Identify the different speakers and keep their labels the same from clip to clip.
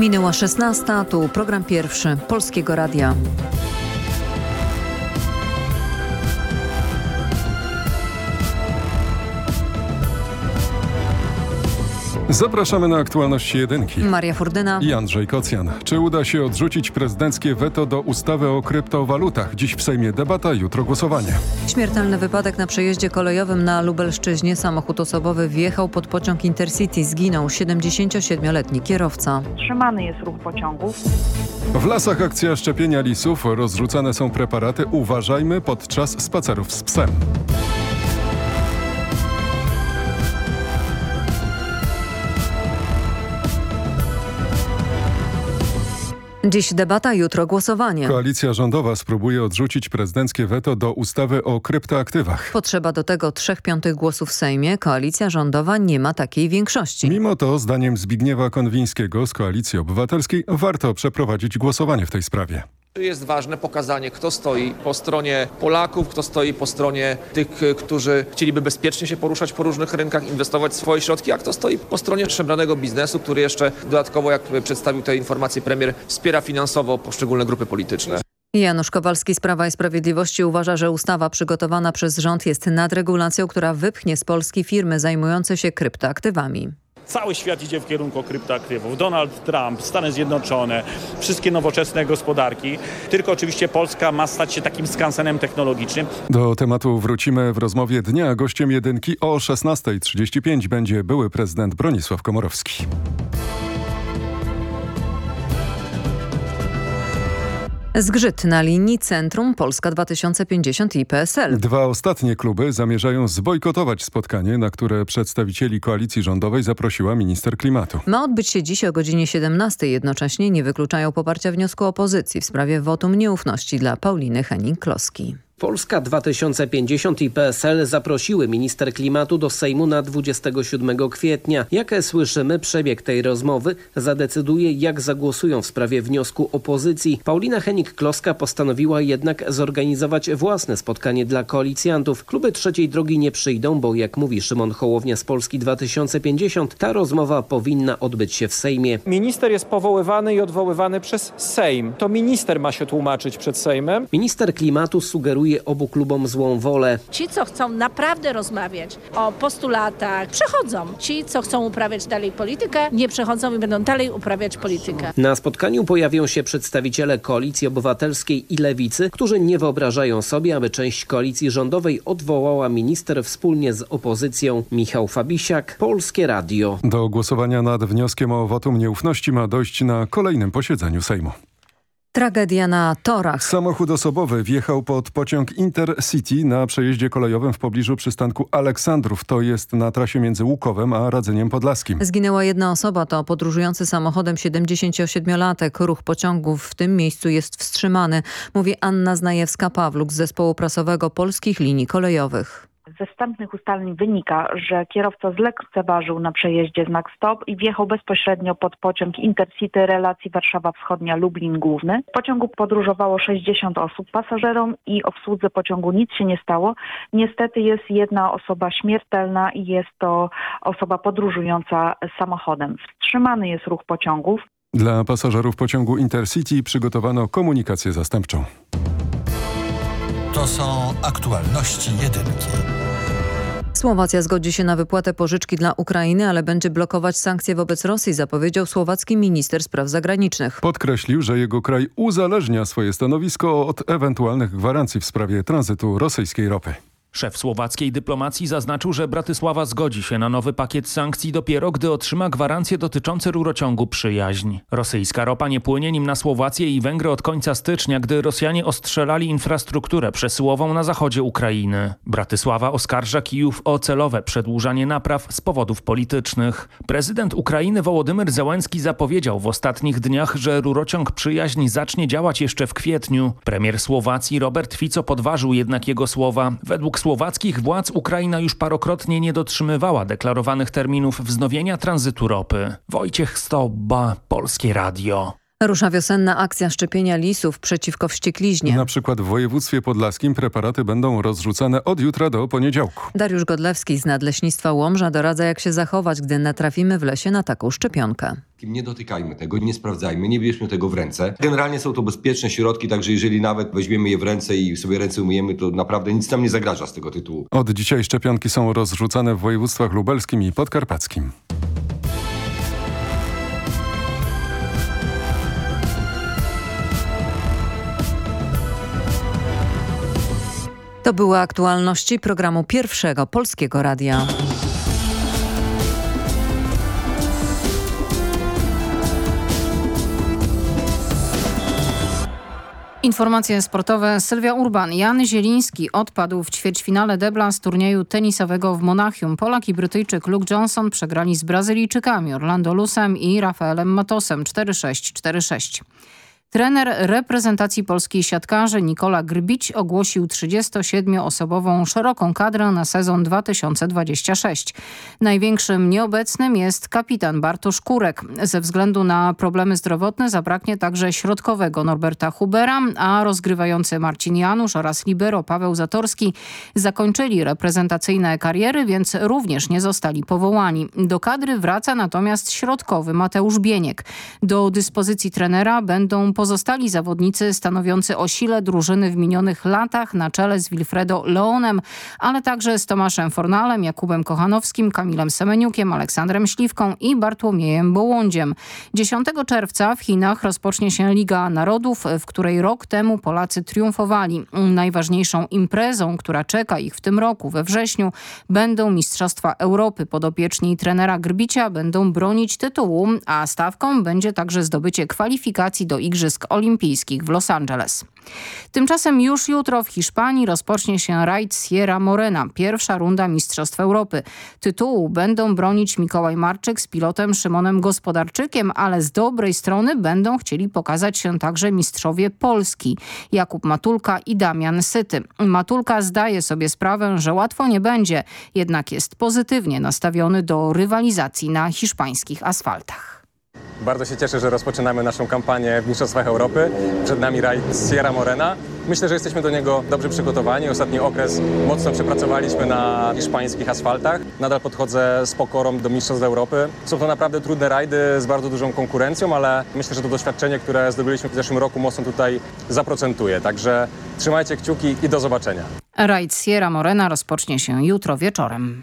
Speaker 1: Minęła 16, tu program pierwszy Polskiego Radia.
Speaker 2: Zapraszamy na aktualności jedynki.
Speaker 1: Maria Furdyna
Speaker 2: i Andrzej Kocjan. Czy uda się odrzucić prezydenckie weto do ustawy o kryptowalutach? Dziś w Sejmie debata, jutro głosowanie.
Speaker 1: Śmiertelny wypadek na przejeździe kolejowym na Lubelszczyźnie. Samochód osobowy wjechał pod pociąg Intercity. Zginął 77-letni kierowca.
Speaker 3: Trzymany jest ruch pociągów.
Speaker 2: W lasach akcja szczepienia lisów. Rozrzucane są preparaty. Uważajmy podczas spacerów z psem.
Speaker 1: Dziś debata, jutro głosowanie.
Speaker 2: Koalicja rządowa spróbuje odrzucić prezydenckie weto do ustawy o kryptoaktywach.
Speaker 1: Potrzeba do tego trzech piątych głosów w Sejmie. Koalicja rządowa nie ma takiej większości.
Speaker 2: Mimo to, zdaniem Zbigniewa Konwińskiego z Koalicji Obywatelskiej, warto przeprowadzić głosowanie w tej sprawie.
Speaker 4: Jest ważne pokazanie, kto stoi po stronie Polaków, kto stoi po stronie tych, którzy chcieliby bezpiecznie się poruszać po różnych rynkach, inwestować swoje środki, a kto stoi po stronie szemranego biznesu, który jeszcze dodatkowo, jak przedstawił te informacje premier, wspiera finansowo poszczególne grupy polityczne.
Speaker 1: Janusz Kowalski z Prawa i Sprawiedliwości uważa, że ustawa przygotowana przez rząd jest nadregulacją, która wypchnie z Polski firmy zajmujące się kryptoaktywami.
Speaker 5: Cały świat idzie w kierunku kryptoaktywów. Donald Trump, Stany Zjednoczone, wszystkie nowoczesne gospodarki. Tylko oczywiście Polska ma stać się takim skansenem technologicznym.
Speaker 2: Do tematu wrócimy w rozmowie dnia. Gościem jedynki o 16.35 będzie były prezydent Bronisław Komorowski.
Speaker 1: Zgrzyt na linii Centrum Polska 2050 i PSL.
Speaker 2: Dwa ostatnie kluby zamierzają zbojkotować spotkanie, na które przedstawicieli koalicji rządowej zaprosiła minister klimatu.
Speaker 1: Ma odbyć się dziś o godzinie 17. Jednocześnie nie wykluczają poparcia wniosku opozycji w sprawie wotum nieufności dla Pauliny Henning-Kloski.
Speaker 6: Polska 2050 i PSL zaprosiły minister klimatu do Sejmu na 27 kwietnia. Jak słyszymy, przebieg tej rozmowy zadecyduje, jak zagłosują w sprawie wniosku opozycji. Paulina Henik-Kloska postanowiła jednak zorganizować własne spotkanie dla koalicjantów. Kluby trzeciej drogi nie przyjdą, bo jak mówi Szymon Hołownia z Polski 2050, ta rozmowa powinna odbyć się w Sejmie.
Speaker 7: Minister jest powoływany i odwoływany przez Sejm. To minister ma się tłumaczyć przed Sejmem.
Speaker 6: Minister klimatu sugeruje obu klubom złą wolę.
Speaker 8: Ci, co chcą naprawdę rozmawiać o postulatach, przechodzą. Ci, co chcą uprawiać dalej politykę, nie przechodzą i będą dalej uprawiać politykę.
Speaker 6: Na spotkaniu pojawią się przedstawiciele Koalicji Obywatelskiej i Lewicy, którzy nie wyobrażają sobie, aby część koalicji rządowej odwołała minister wspólnie z opozycją. Michał Fabisiak, Polskie Radio.
Speaker 2: Do głosowania nad wnioskiem o wotum nieufności ma dojść na kolejnym posiedzeniu Sejmu.
Speaker 1: Tragedia na torach.
Speaker 2: Samochód osobowy wjechał pod pociąg Intercity na przejeździe kolejowym w pobliżu przystanku Aleksandrów. To jest na trasie między Łukowem a Radzeniem Podlaskim.
Speaker 1: Zginęła jedna osoba, to podróżujący samochodem 77-latek. Ruch pociągów w tym miejscu jest wstrzymany, mówi Anna Znajewska-Pawluk z zespołu prasowego Polskich Linii Kolejowych.
Speaker 3: Ze wstępnych ustaleń wynika, że kierowca zlekceważył na przejeździe znak stop i wjechał bezpośrednio pod pociąg Intercity relacji Warszawa Wschodnia-Lublin Główny. W pociągu podróżowało 60 osób. Pasażerom i obsłudze pociągu nic się nie stało. Niestety jest jedna osoba śmiertelna i jest to osoba podróżująca samochodem. Wstrzymany jest ruch pociągów.
Speaker 2: Dla pasażerów pociągu Intercity przygotowano komunikację zastępczą.
Speaker 9: To są aktualności jedynki.
Speaker 1: Słowacja zgodzi się na wypłatę pożyczki dla Ukrainy, ale będzie blokować sankcje wobec Rosji, zapowiedział słowacki minister spraw zagranicznych.
Speaker 2: Podkreślił, że jego kraj uzależnia swoje stanowisko od ewentualnych gwarancji w sprawie tranzytu rosyjskiej ropy.
Speaker 10: Szef słowackiej dyplomacji zaznaczył, że Bratysława zgodzi się na nowy pakiet sankcji dopiero, gdy otrzyma gwarancje dotyczące rurociągu przyjaźń. Rosyjska ropa nie płynie nim na Słowację i Węgry od końca stycznia, gdy Rosjanie ostrzelali infrastrukturę przesyłową na zachodzie Ukrainy. Bratysława oskarża Kijów o celowe przedłużanie napraw z powodów politycznych. Prezydent Ukrainy Wołodymyr Zełenski zapowiedział w ostatnich dniach, że rurociąg przyjaźń zacznie działać jeszcze w kwietniu. Premier Słowacji Robert Fico podważył jednak jego słowa. Według słowackich władz Ukraina już parokrotnie nie dotrzymywała deklarowanych terminów wznowienia tranzytu ropy. Wojciech Stoba, Polskie Radio.
Speaker 1: Rusza wiosenna akcja szczepienia lisów przeciwko wściekliźnie.
Speaker 2: Na przykład w województwie podlaskim preparaty będą rozrzucane od jutra do poniedziałku.
Speaker 1: Dariusz Godlewski z Nadleśnictwa Łomża doradza jak się zachować, gdy natrafimy w lesie na taką szczepionkę.
Speaker 11: Nie dotykajmy tego, nie sprawdzajmy, nie bierzmy tego w ręce. Generalnie są to bezpieczne środki, także jeżeli nawet weźmiemy je w ręce i sobie ręce umyjemy, to naprawdę nic nam nie zagraża z tego tytułu.
Speaker 2: Od dzisiaj szczepionki są rozrzucane w województwach lubelskim i podkarpackim.
Speaker 1: To były aktualności programu Pierwszego Polskiego Radia.
Speaker 12: Informacje sportowe. Sylwia Urban. Jan Zieliński odpadł w ćwierćfinale debla z turnieju tenisowego w Monachium. Polak i Brytyjczyk Luke Johnson przegrali z Brazylijczykami Orlando Lusem i Rafaelem Matosem 4-6, 4-6. Trener reprezentacji polskiej siatkarzy Nikola Grbić ogłosił 37-osobową szeroką kadrę na sezon 2026. Największym nieobecnym jest kapitan Bartosz Kurek. Ze względu na problemy zdrowotne zabraknie także środkowego Norberta Hubera, a rozgrywający Marcin Janusz oraz libero Paweł Zatorski zakończyli reprezentacyjne kariery, więc również nie zostali powołani. Do kadry wraca natomiast środkowy Mateusz Bieniek. Do dyspozycji trenera będą pozostali zawodnicy stanowiący o sile drużyny w minionych latach na czele z Wilfredo Leonem, ale także z Tomaszem Fornalem, Jakubem Kochanowskim, Kamilem Semeniukiem, Aleksandrem Śliwką i Bartłomiejem Bołądziem. 10 czerwca w Chinach rozpocznie się Liga Narodów, w której rok temu Polacy triumfowali. Najważniejszą imprezą, która czeka ich w tym roku we wrześniu będą Mistrzostwa Europy. Podopieczni trenera Grbicia będą bronić tytułu, a stawką będzie także zdobycie kwalifikacji do Igrzysk Olimpijskich w Los Angeles. Tymczasem już jutro w Hiszpanii rozpocznie się rajd Sierra Morena, pierwsza runda Mistrzostw Europy. Tytułu będą bronić Mikołaj Marczyk z pilotem Szymonem Gospodarczykiem, ale z dobrej strony będą chcieli pokazać się także mistrzowie Polski, Jakub Matulka i Damian Syty. Matulka zdaje sobie sprawę, że łatwo nie będzie, jednak jest pozytywnie nastawiony do rywalizacji na hiszpańskich asfaltach.
Speaker 13: Bardzo się cieszę, że rozpoczynamy naszą kampanię w Mistrzostwach Europy. Przed nami rajd Sierra Morena. Myślę, że jesteśmy do niego dobrze przygotowani. Ostatni okres mocno przepracowaliśmy na hiszpańskich asfaltach. Nadal podchodzę z pokorą do Mistrzostw Europy. Są to naprawdę trudne rajdy z bardzo dużą konkurencją, ale myślę, że to doświadczenie, które zdobyliśmy w zeszłym roku mocno tutaj zaprocentuje. Także trzymajcie kciuki i do zobaczenia.
Speaker 12: Rajd Sierra Morena rozpocznie się jutro wieczorem.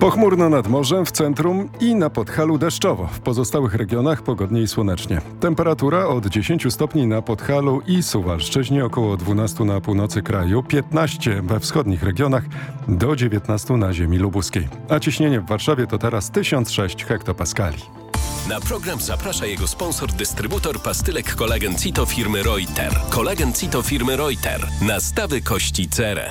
Speaker 2: Pochmurno nad morzem, w centrum i na Podhalu deszczowo. W pozostałych regionach pogodnie i słonecznie. Temperatura od 10 stopni na Podhalu i Suwalszczyźnie, około 12 na północy kraju, 15 we wschodnich regionach, do 19 na ziemi lubuskiej. A ciśnienie w Warszawie to teraz 1006 hektopaskali.
Speaker 14: Na program zaprasza jego sponsor, dystrybutor pastylek kolagen Cito firmy Reuter. Kolagen Cito firmy Reuter. Nastawy kości cerę.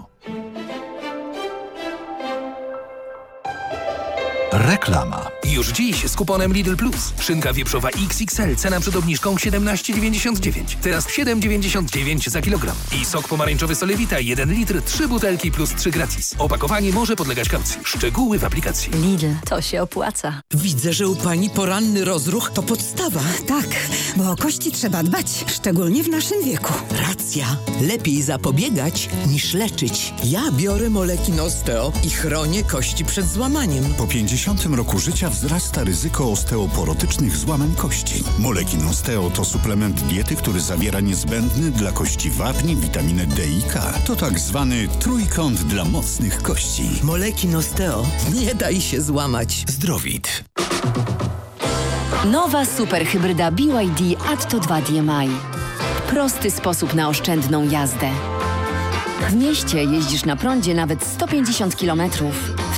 Speaker 15: Reklama.
Speaker 16: Już dziś z kuponem Lidl Plus. Szynka wieprzowa XXL, cena przed obniżką 17,99. Teraz 7,99 za kilogram. I sok pomarańczowy Solewita 1 litr, 3 butelki plus 3 gratis. Opakowanie może podlegać kaucji. Szczegóły w aplikacji.
Speaker 17: Lidl, to się opłaca.
Speaker 18: Widzę, że u pani poranny rozruch to podstawa.
Speaker 19: Tak, bo o kości trzeba dbać, szczególnie w naszym wieku.
Speaker 18: Racja. Lepiej zapobiegać niż leczyć. Ja biorę moleki Osteo i chronię kości przed złamaniem.
Speaker 20: Po 50 roku życia wzrasta ryzyko osteoporotycznych złamań kości. Molekin Osteo to suplement diety, który zawiera niezbędny dla kości wapni, witaminę D i K. To tak zwany trójkąt dla mocnych kości.
Speaker 18: Molekin Osteo. Nie daj się złamać.
Speaker 16: Zdrowit.
Speaker 17: Nowa superhybryda BYD Atto 2 DMI. Prosty sposób na oszczędną jazdę. W mieście jeździsz na prądzie nawet 150 km.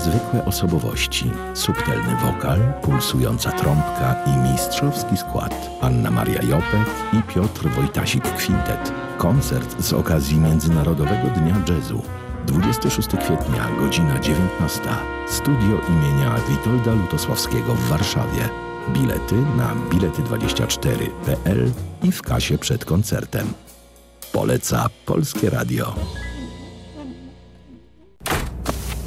Speaker 21: Niezwykłe osobowości, subtelny wokal, pulsująca trąbka i mistrzowski skład. Anna Maria Jopek i Piotr Wojtasik Kwintet. Koncert z okazji Międzynarodowego Dnia Jazzu. 26 kwietnia, godzina 19. Studio imienia Witolda Lutosławskiego w Warszawie. Bilety na bilety24.pl i w kasie przed koncertem. Poleca Polskie Radio.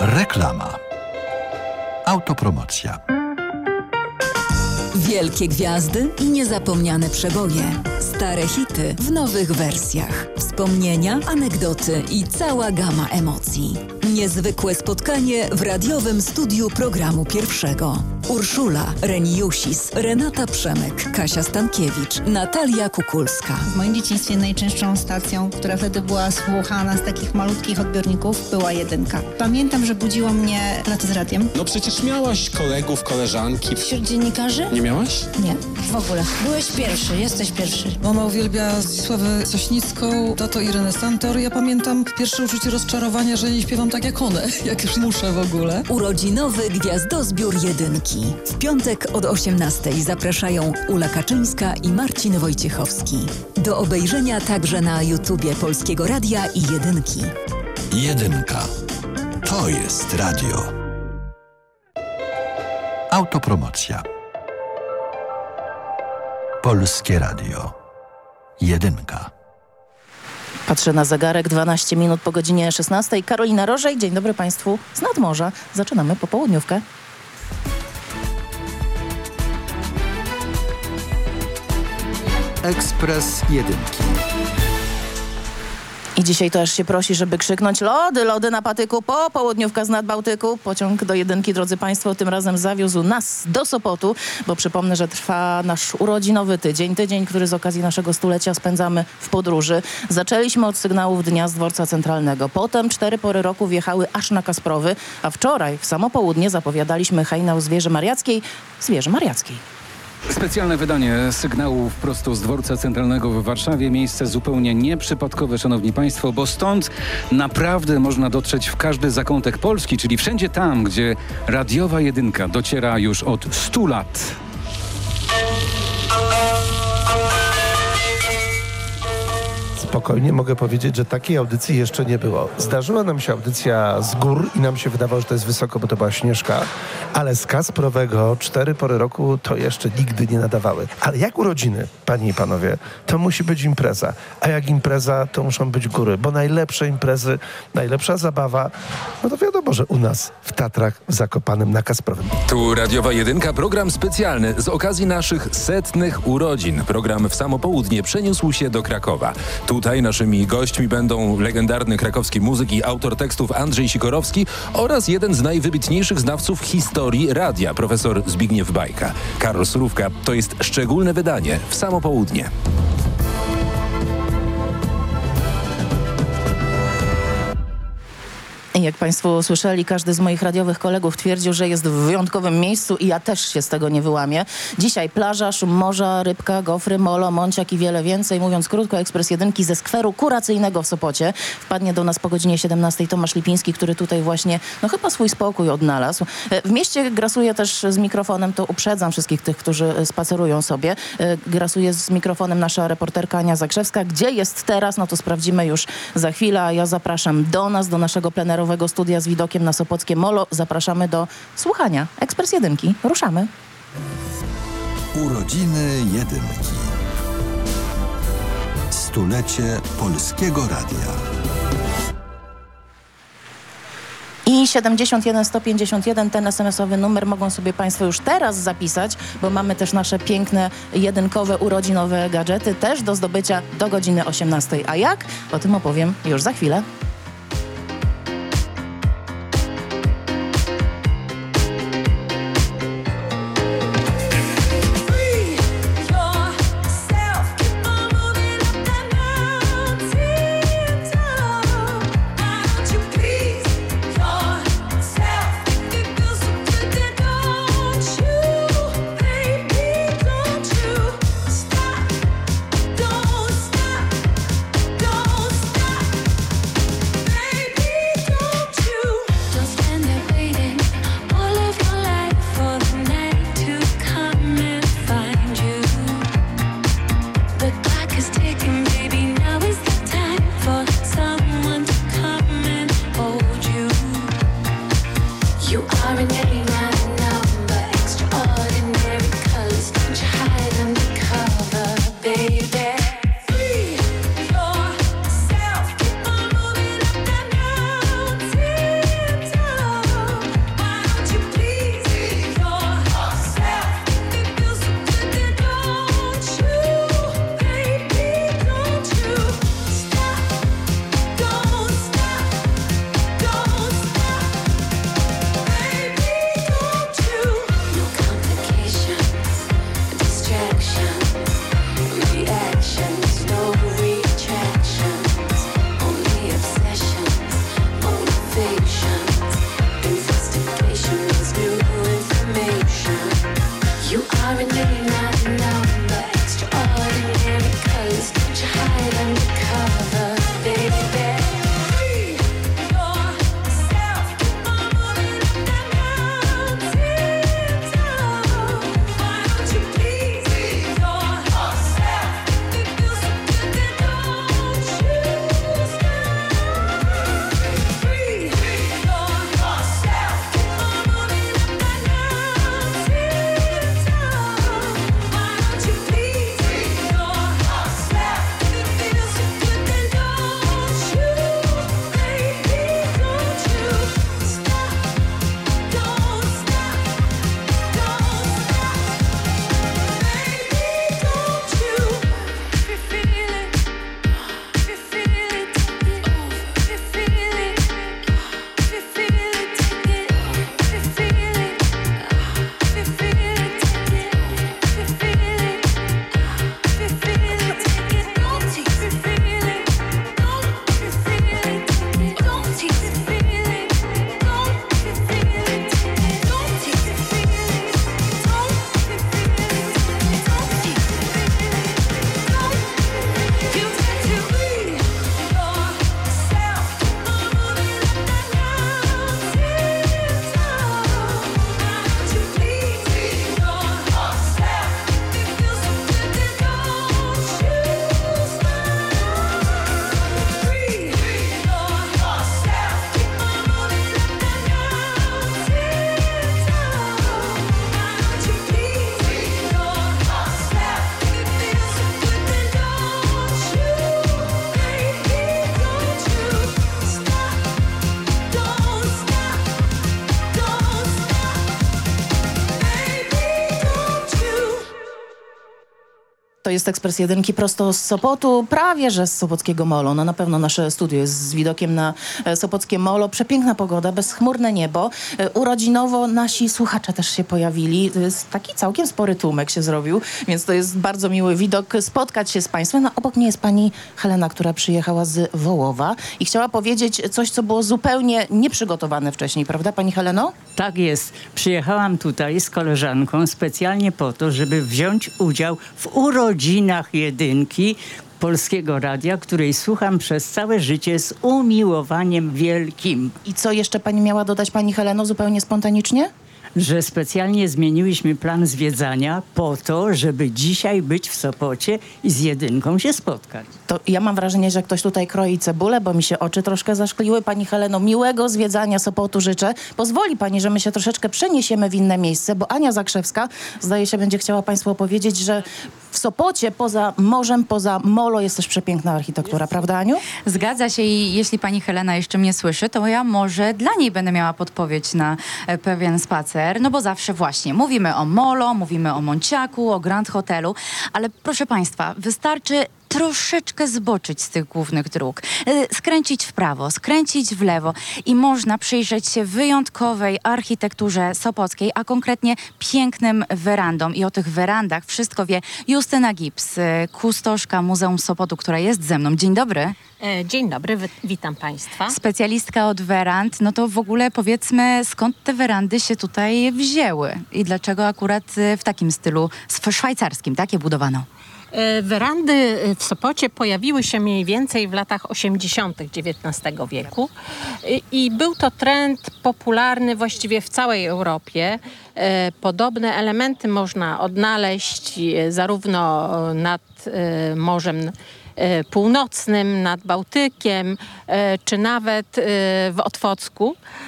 Speaker 15: Reklama. Autopromocja.
Speaker 22: Wielkie gwiazdy i niezapomniane przeboje. Stare hity w nowych wersjach. Wspomnienia, anegdoty i cała gama emocji. Niezwykłe spotkanie w radiowym studiu programu pierwszego. Urszula, Reniusis, Renata Przemek, Kasia Stankiewicz, Natalia Kukulska.
Speaker 23: W moim dzieciństwie najczęstszą stacją, która wtedy była słuchana z takich malutkich odbiorników, była jedynka. Pamiętam, że budziło mnie lato z radiem.
Speaker 24: No przecież miałaś kolegów, koleżanki.
Speaker 23: Wśród dziennikarzy?
Speaker 24: Nie miałaś?
Speaker 23: Nie, w ogóle. Byłeś pierwszy, jesteś pierwszy.
Speaker 25: Mama uwielbia Zdzisławę Sośnicką, tato Irenę Stantor. Ja pamiętam pierwsze uczucie rozczarowania, że nie śpiewam tak jak one, jak już muszę w ogóle.
Speaker 22: Urodzinowy Gwiazdozbiór Jedynki. W piątek od 18 zapraszają Ula Kaczyńska i Marcin Wojciechowski. Do obejrzenia także na YouTubie Polskiego Radia i Jedynki.
Speaker 15: Jedynka. To jest radio. Autopromocja. Polskie Radio. Jedynka.
Speaker 26: Patrzę na zegarek, 12 minut po godzinie 16. Karolina Rożej, dzień dobry Państwu z nadmorza. Zaczynamy popołudniówkę.
Speaker 27: Ekspres Jedynki.
Speaker 26: I dzisiaj też się prosi, żeby krzyknąć lody, lody na patyku, po południówka z nadbałtyku. Pociąg do jedynki, drodzy Państwo, tym razem zawiózł nas do Sopotu, bo przypomnę, że trwa nasz urodzinowy tydzień. Tydzień, który z okazji naszego stulecia spędzamy w podróży. Zaczęliśmy od sygnałów dnia z dworca centralnego. Potem cztery pory roku wjechały aż na Kasprowy, a wczoraj w samo południe zapowiadaliśmy hejnał z wieży mariackiej, z wieży mariackiej.
Speaker 28: Specjalne wydanie sygnałów prosto z dworca centralnego w Warszawie. Miejsce zupełnie nieprzypadkowe, szanowni państwo, bo stąd naprawdę można dotrzeć w każdy zakątek Polski, czyli wszędzie tam, gdzie radiowa jedynka dociera już od 100 lat.
Speaker 29: Spokojnie mogę powiedzieć, że takiej audycji jeszcze nie było. Zdarzyła nam się audycja z gór i nam się wydawało, że to jest wysoko, bo to była Śnieżka, ale z Kasprowego cztery pory roku to jeszcze nigdy nie nadawały. Ale jak urodziny, panie i panowie, to musi być impreza. A jak impreza, to muszą być góry, bo najlepsze imprezy, najlepsza zabawa, no to wiadomo, że u nas w Tatrach, w Zakopanem, na Kasprowym.
Speaker 20: Tu Radiowa Jedynka, program specjalny z okazji naszych setnych urodzin. Program w samo południe przeniósł się do Krakowa. Tutaj naszymi gośćmi będą legendarny krakowski muzyk i autor tekstów Andrzej Sikorowski oraz jeden z najwybitniejszych znawców historii radia, profesor Zbigniew Bajka. Karol Surówka to jest szczególne wydanie w samo południe.
Speaker 26: Jak Państwo słyszeli, każdy z moich radiowych kolegów twierdził, że jest w wyjątkowym miejscu i ja też się z tego nie wyłamię. Dzisiaj plaża, szum morza, rybka, gofry, molo, mąciak i wiele więcej. Mówiąc krótko, ekspres jedynki ze skweru kuracyjnego w Sopocie. Wpadnie do nas po godzinie 17 Tomasz Lipiński, który tutaj właśnie, no chyba swój spokój odnalazł. E, W mieście grasuje też z mikrofonem, to uprzedzam wszystkich tych, którzy e, spacerują sobie. E, Grasuje z mikrofonem nasza reporterka Ania Zakrzewska. Gdzie jest teraz? No to sprawdzimy już za chwilę. Ja zapraszam do nas, do naszego plenerowego studia z widokiem na Sopockie Molo. Zapraszamy do słuchania. Ekspres Jedynki. Ruszamy.
Speaker 9: Urodziny Jedynki. Stulecie Polskiego Radia.
Speaker 26: I 71 151, ten SMS-owy numer mogą sobie Państwo już teraz zapisać, bo mamy też nasze piękne, jedynkowe, urodzinowe gadżety, też do zdobycia do godziny 18. A jak? O tym opowiem już za chwilę. To jest Ekspres Jedynki prosto z Sopotu, prawie że z Sopockiego Molo. No na pewno nasze studio jest z widokiem na e, Sopockie Molo. Przepiękna pogoda, bezchmurne niebo. E, Urodzinowo nasi słuchacze też się pojawili. Taki całkiem spory tłumek się zrobił, więc to jest bardzo miły widok spotkać się z Państwem. No, obok mnie jest pani Helena, która przyjechała z Wołowa i chciała powiedzieć coś, co było zupełnie nieprzygotowane wcześniej, prawda pani Heleno?
Speaker 28: Tak jest. Przyjechałam tutaj z koleżanką specjalnie po to, żeby wziąć udział w urodzinach jedynki Polskiego Radia, której słucham przez całe życie z umiłowaniem wielkim.
Speaker 26: I co jeszcze pani miała dodać pani Heleno zupełnie spontanicznie?
Speaker 28: Że specjalnie zmieniłyśmy plan zwiedzania po to, żeby dzisiaj być w Sopocie i z jedynką się spotkać.
Speaker 26: To ja mam wrażenie, że ktoś tutaj kroi cebulę, bo mi się oczy troszkę zaszkliły. Pani Heleno, miłego zwiedzania Sopotu życzę. Pozwoli pani, że my się troszeczkę przeniesiemy w inne miejsce, bo Ania Zakrzewska, zdaje się, będzie chciała państwu opowiedzieć, że w Sopocie poza morzem, poza molo jest też przepiękna architektura, prawda Aniu?
Speaker 30: Zgadza się i jeśli pani Helena jeszcze mnie słyszy, to ja może dla niej będę miała podpowiedź na e, pewien spacer, no bo zawsze właśnie mówimy o molo, mówimy o Monciaku, o Grand Hotelu, ale proszę państwa, wystarczy troszeczkę zboczyć z tych głównych dróg, e, skręcić w prawo, skręcić w lewo i można przyjrzeć się wyjątkowej architekturze sopockiej, a konkretnie pięknym werandom. I o tych werandach wszystko wie Justyna Gibbs, e, kustoszka Muzeum Sopotu, która jest ze mną. Dzień dobry.
Speaker 31: E, Dzień dobry, wi- witam Państwa.
Speaker 30: Specjalistka od werand, no to w ogóle powiedzmy, skąd te werandy się tutaj wzięły i dlaczego akurat w takim stylu szwajcarskim, tak, je budowano?
Speaker 31: E, Werandy e, w Sopocie pojawiły się mniej więcej w latach 80. XIX wieku I- i był to trend popularny właściwie w całej Europie. E, Podobne elementy można odnaleźć e, zarówno nad e, Morzem e, Północnym, nad Bałtykiem, e, czy nawet e, w Otwocku, e,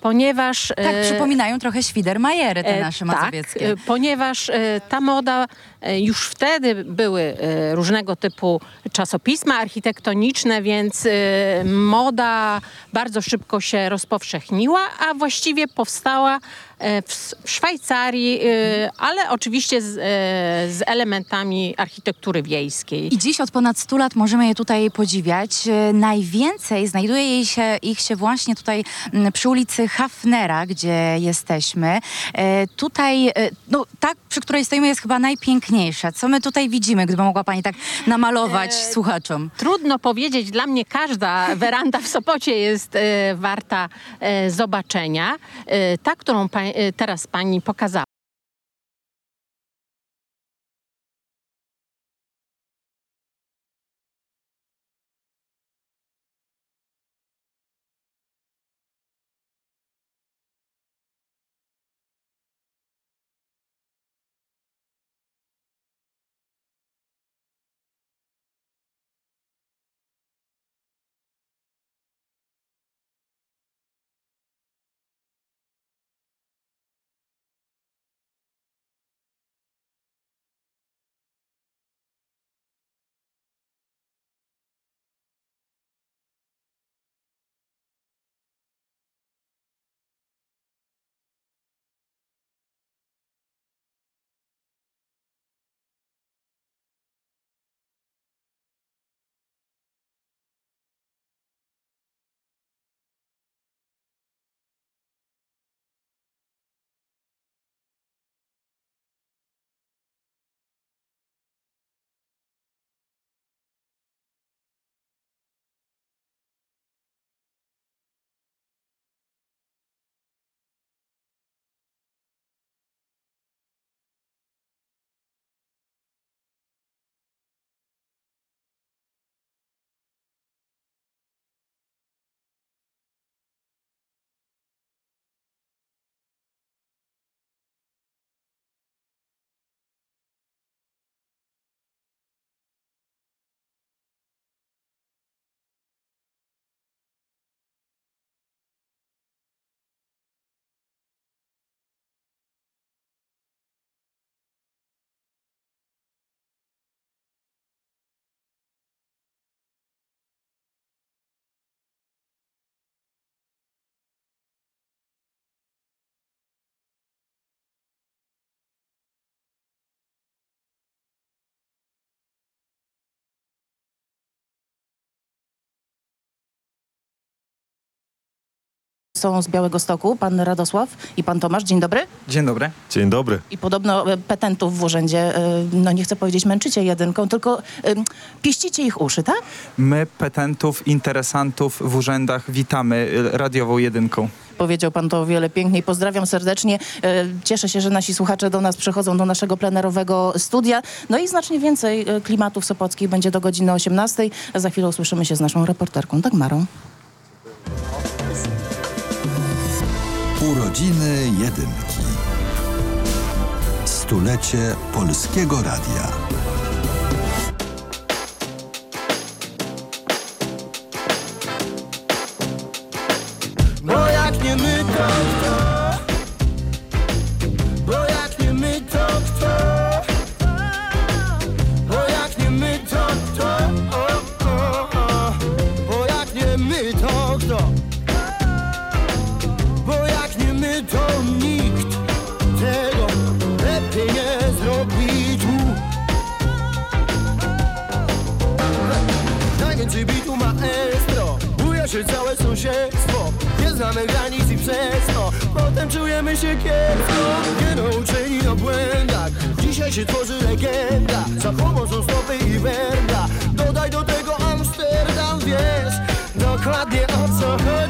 Speaker 31: ponieważ...
Speaker 30: Tak,
Speaker 31: e,
Speaker 30: przypominają trochę Świdermajery te
Speaker 31: E,
Speaker 30: nasze
Speaker 31: tak,
Speaker 30: mazowieckie.
Speaker 31: e, ponieważ e, ta moda, e, już wtedy były e, różnego typu czasopisma architektoniczne, więc e, moda bardzo szybko się rozpowszechniła, a właściwie powstała e, w S- w Szwajcarii, e, ale oczywiście z, e, z elementami architektury wiejskiej.
Speaker 30: I dziś od ponad 100 lat możemy je tutaj podziwiać. E, Najwięcej znajduje jej się, ich się właśnie tutaj przy ulicy Hafnera, gdzie jesteśmy. E, Tutaj, e, no tak, przy której stoimy jest chyba najpiękniejsza. Co my tutaj widzimy, gdyby mogła Pani tak namalować
Speaker 31: E,
Speaker 30: słuchaczom?
Speaker 31: Trudno powiedzieć, dla mnie każda weranda w Sopocie jest e, warta e, zobaczenia. E, ta, którą pa, e, teraz pani pokazała.
Speaker 26: Są z Białego Stoku, pan Radosław i pan Tomasz. Dzień dobry.
Speaker 32: Dzień dobry.
Speaker 33: Dzień dobry.
Speaker 26: I podobno e, petentów w urzędzie, e, no nie chcę powiedzieć męczycie jedynką, tylko e, pieścicie ich uszy, tak?
Speaker 32: My petentów, interesantów w urzędach witamy y, radiową jedynką.
Speaker 26: Powiedział pan to o wiele piękniej. Pozdrawiam serdecznie. E, Cieszę się, że nasi słuchacze do nas przychodzą do naszego plenerowego studia. No i znacznie więcej e, klimatów sopockich będzie do godziny 18. Za chwilę usłyszymy się z naszą reporterką Dagmarą.
Speaker 9: Urodziny jedynki. Stulecie Polskiego Radia.
Speaker 34: Bo jak nie my to Nie znamy granic i przez to. Potem czujemy się kiepsko Nie nauczeni na błędach. Dzisiaj się tworzy legenda Za pomocą stopy i węgla Dodaj do tego Amsterdam Wiesz dokładnie o co chodzi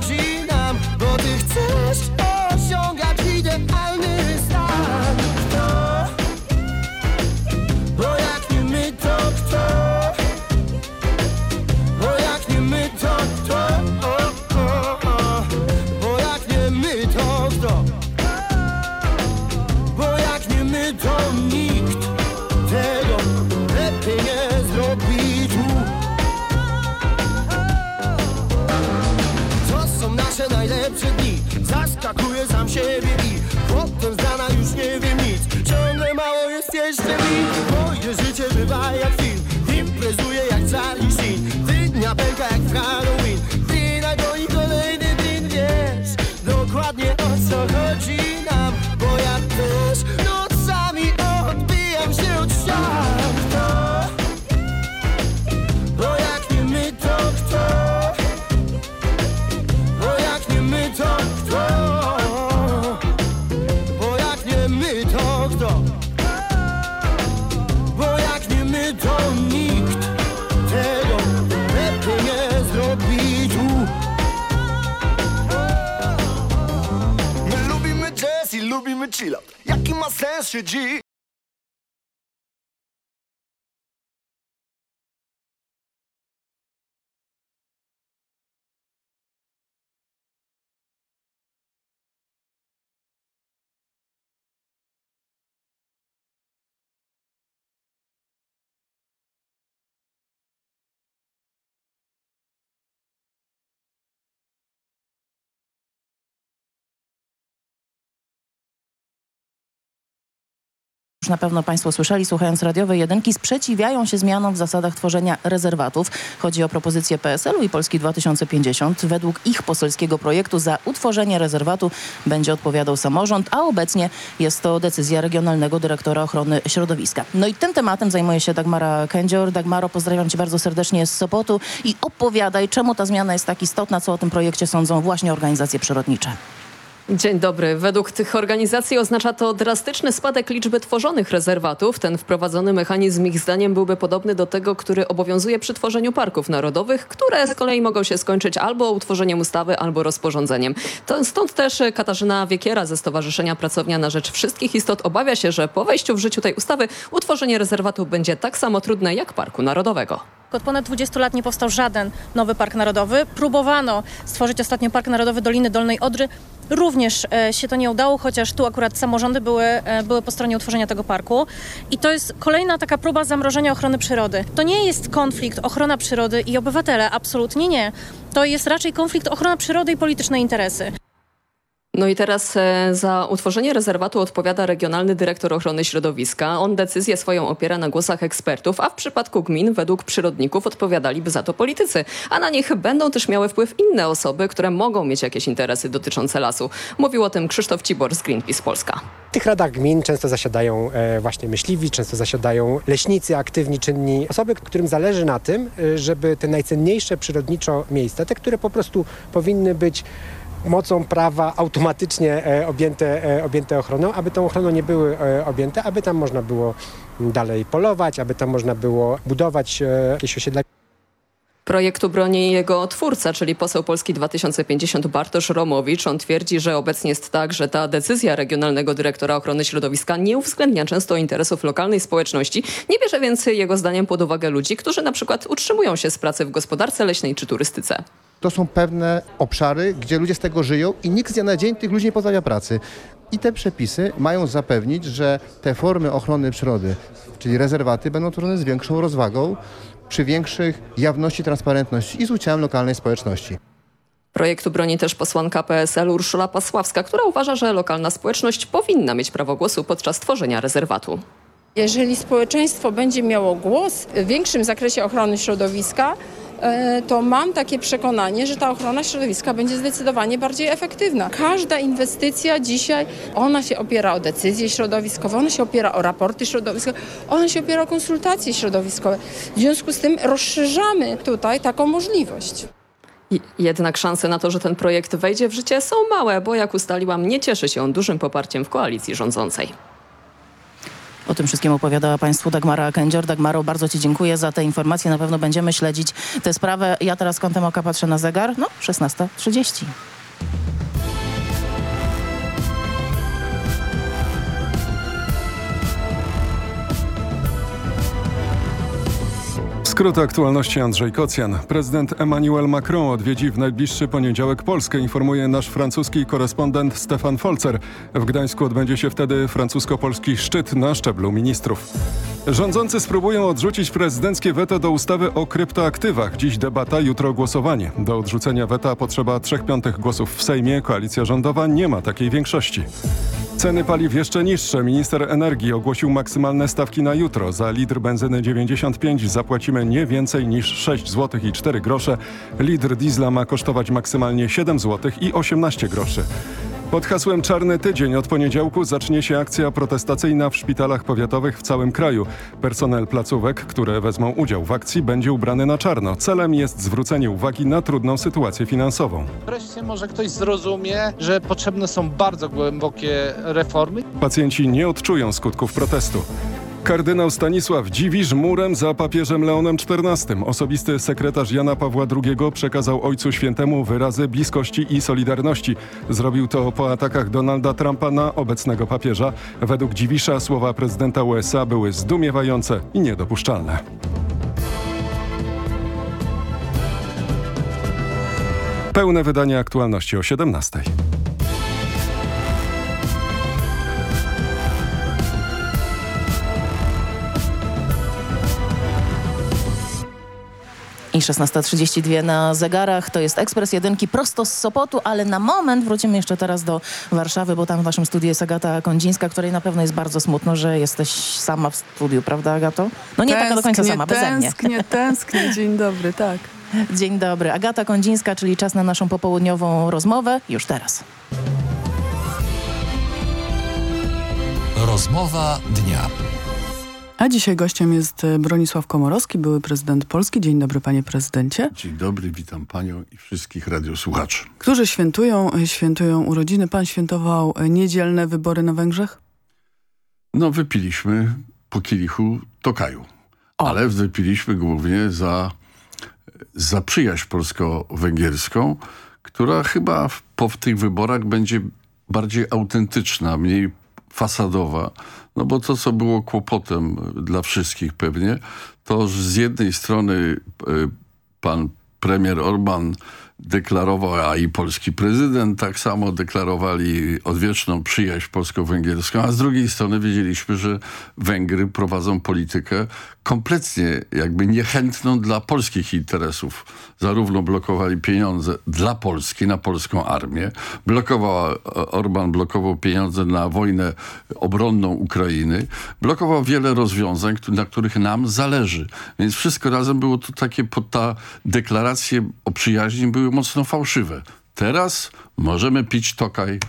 Speaker 34: Moje życie bywa ma
Speaker 26: Już na pewno Państwo słyszeli, słuchając radiowej jedynki, sprzeciwiają się zmianom w zasadach tworzenia rezerwatów. Chodzi o propozycję PSL-u i Polski 2050. Według ich poselskiego projektu za utworzenie rezerwatu będzie odpowiadał samorząd, a obecnie jest to decyzja Regionalnego Dyrektora Ochrony Środowiska. No i tym tematem zajmuje się Dagmara Kędzior. Dagmaro, pozdrawiam Cię bardzo serdecznie z Sopotu i opowiadaj, czemu ta zmiana jest tak istotna, co o tym projekcie sądzą właśnie organizacje przyrodnicze.
Speaker 35: Dzień dobry. Według tych organizacji oznacza to drastyczny spadek liczby tworzonych rezerwatów. Ten wprowadzony mechanizm ich zdaniem byłby podobny do tego, który obowiązuje przy tworzeniu parków narodowych, które z kolei mogą się skończyć albo utworzeniem ustawy, albo rozporządzeniem. To, stąd też Katarzyna Wiekiera ze Stowarzyszenia Pracownia na Rzecz Wszystkich Istot obawia się, że po wejściu w życiu tej ustawy utworzenie rezerwatu będzie tak samo trudne jak parku narodowego.
Speaker 36: Od ponad 20 lat nie powstał żaden nowy park narodowy. Próbowano stworzyć ostatnio Park Narodowy Doliny Dolnej Odry. Również e, się to nie udało, chociaż tu akurat samorządy były, e, były po stronie utworzenia tego parku. I to jest kolejna taka próba zamrożenia ochrony przyrody. To nie jest konflikt ochrona przyrody i obywatele, absolutnie nie. To jest raczej konflikt ochrona przyrody i polityczne interesy.
Speaker 35: No i teraz e, za utworzenie rezerwatu odpowiada Regionalny Dyrektor Ochrony Środowiska. On decyzję swoją opiera na głosach ekspertów, a w przypadku gmin według przyrodników odpowiadaliby za to politycy. A na nich będą też miały wpływ inne osoby, które mogą mieć jakieś interesy dotyczące lasu. Mówił o tym Krzysztof Cibor z Greenpeace Polska.
Speaker 37: W tych radach gmin często zasiadają e, właśnie myśliwi, często zasiadają leśnicy, aktywni, czynni, osoby, którym zależy na tym, e, żeby te najcenniejsze przyrodniczo miejsca, te, które po prostu powinny być mocą prawa automatycznie e, objęte, e, objęte ochroną, aby tą ochroną nie były e, objęte, aby tam można było dalej polować, aby tam można było budować jakieś osiedla.
Speaker 35: Projektu broni jego twórca, czyli poseł Polski 2050 Bartosz Romowicz. On twierdzi, że obecnie jest tak, że ta decyzja Regionalnego Dyrektora Ochrony Środowiska nie uwzględnia często interesów lokalnej społeczności. Nie bierze więc jego zdaniem pod uwagę ludzi, którzy na przykład utrzymują się z pracy w gospodarce leśnej czy turystyce.
Speaker 33: To są pewne obszary, gdzie ludzie z tego żyją i nikt z dnia na dzień tych ludzi nie pozbawia pracy. I te przepisy mają zapewnić, że te formy ochrony przyrody, czyli rezerwaty, będą tworzone z większą rozwagą, przy większych jawności, transparentności i z udziałem lokalnej społeczności.
Speaker 35: Projektu broni też posłanka PSL Urszula Pasławska, która uważa, że lokalna społeczność powinna mieć prawo głosu podczas tworzenia rezerwatu.
Speaker 38: Jeżeli społeczeństwo będzie miało głos w większym zakresie ochrony środowiska, to mam takie przekonanie, że ta ochrona środowiska będzie zdecydowanie bardziej efektywna. Każda inwestycja dzisiaj, ona się opiera o decyzje środowiskowe, ona się opiera o raporty środowiskowe, ona się opiera o konsultacje środowiskowe. W związku z tym rozszerzamy tutaj taką możliwość.
Speaker 35: Jednak szanse na to, że ten projekt wejdzie w życie są małe, bo jak ustaliłam, nie cieszy się on dużym poparciem w koalicji rządzącej.
Speaker 26: O tym wszystkim opowiadała Państwu Dagmara Kędzior. Dagmaro, bardzo Ci dziękuję za te informacje. Na pewno będziemy śledzić tę sprawę. Ja teraz kątem oka patrzę na zegar. No, 16.30.
Speaker 2: Skrót aktualności Andrzej Kocjan. Prezydent Emmanuel Macron odwiedzi w najbliższy poniedziałek Polskę, informuje nasz francuski korespondent Stefan Folzer. W Gdańsku odbędzie się wtedy francusko-polski szczyt na szczeblu ministrów. Rządzący spróbują odrzucić prezydenckie weto do ustawy o kryptoaktywach. Dziś debata, jutro głosowanie. Do odrzucenia weta potrzeba trzech piątych głosów w Sejmie. Koalicja rządowa nie ma takiej większości. Ceny paliw jeszcze niższe. Minister energii ogłosił maksymalne stawki na jutro. Za litr benzyny 95 zapłacimy nie więcej niż 6 zł i 4 grosze. Litr diesla ma kosztować maksymalnie 7 zł i 18 groszy. Pod hasłem Czarny Tydzień od poniedziałku zacznie się akcja protestacyjna w szpitalach powiatowych w całym kraju. Personel placówek, które wezmą udział w akcji, będzie ubrany na czarno. Celem jest zwrócenie uwagi na trudną sytuację finansową.
Speaker 39: Wreszcie może ktoś zrozumie, że potrzebne są bardzo głębokie reformy.
Speaker 2: Pacjenci nie odczują skutków protestu. Kardynał Stanisław Dziwisz murem za papieżem Leonem XIV. Osobisty sekretarz Jana Pawła II przekazał Ojcu Świętemu wyrazy bliskości i solidarności. Zrobił to po atakach Donalda Trumpa na obecnego papieża. Według Dziwisza słowa prezydenta USA były zdumiewające i niedopuszczalne. Pełne wydanie aktualności o 17.
Speaker 26: I 16.32 na zegarach. To jest Ekspres Jedynki prosto z Sopotu, ale na moment wrócimy jeszcze teraz do Warszawy, bo tam w waszym studiu jest Agata Kondzińska, której na pewno jest bardzo smutno, że jesteś sama w studiu, prawda Agato? No nie taka do końca
Speaker 40: Tęsknię,
Speaker 26: sama, beze mnie.
Speaker 40: Tęsknię, tęsknię. Dzień dobry, tak.
Speaker 26: Dzień dobry. Agata Kondzińska, czyli czas na naszą popołudniową rozmowę. Już teraz.
Speaker 15: Rozmowa dnia.
Speaker 40: A dzisiaj gościem jest e, Bronisław Komorowski, były prezydent Polski. Dzień dobry, panie prezydencie.
Speaker 41: Dzień dobry, witam panią i wszystkich radiosłuchaczy.
Speaker 40: Którzy świętują, e, świętują urodziny. Pan świętował e, niedzielne wybory na Węgrzech?
Speaker 41: No, wypiliśmy po kielichu Tokaju, ale wypiliśmy głównie za, za przyjaźń polsko-węgierską, która chyba w- po tych wyborach będzie bardziej autentyczna, mniej fasadowa. No bo to, co było kłopotem dla wszystkich pewnie, to z jednej strony y, pan premier Orban deklarował, a i polski prezydent tak samo deklarowali odwieczną przyjaźń polsko-węgierską, a z drugiej strony wiedzieliśmy, że Węgry prowadzą politykę kompletnie jakby niechętną dla polskich interesów. Zarówno blokowali pieniądze dla Polski, na polską armię, blokował, Orban blokował pieniądze na wojnę obronną Ukrainy, blokował wiele rozwiązań, na których nam zależy. Więc wszystko razem było to takie, pod ta deklaracje o przyjaźni były mocno fałszywe. Teraz możemy pić Tokaj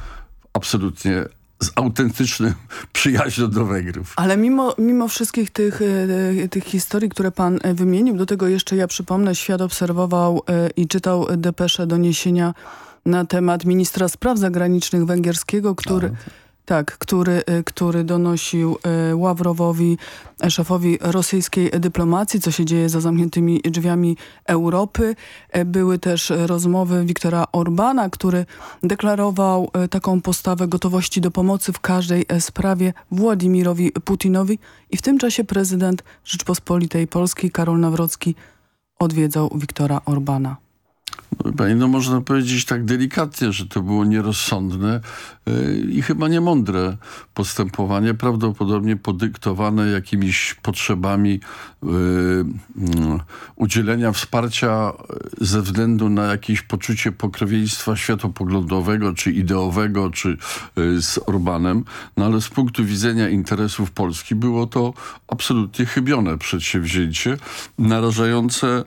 Speaker 41: absolutnie z autentycznym przyjaźnią do Węgrów.
Speaker 40: Ale mimo, mimo wszystkich tych, e, tych historii, które pan e, wymienił, do tego jeszcze ja przypomnę, świat obserwował e, i czytał depesze, doniesienia na temat ministra spraw zagranicznych węgierskiego, który... Tak, który, y, który donosił y, Ławrowowi, e, szefowi rosyjskiej dyplomacji, co się dzieje za zamkniętymi drzwiami Europy. Były też rozmowy Wiktora Orbana, który deklarował taką postawę gotowości do pomocy w każdej sprawie Władimirowi Putinowi i w tym czasie prezydent Rzeczpospolitej Polskiej Karol Nawrocki odwiedzał Wiktora Orbana.
Speaker 41: No można powiedzieć tak delikatnie, że to było nierozsądne yy, i chyba niemądre postępowanie, prawdopodobnie podyktowane jakimiś potrzebami yy, yy, udzielenia wsparcia ze względu na jakieś poczucie pokrewieństwa światopoglądowego, czy ideowego, czy z Orbanem. No ale z punktu widzenia interesów Polski było to absolutnie chybione przedsięwzięcie, narażające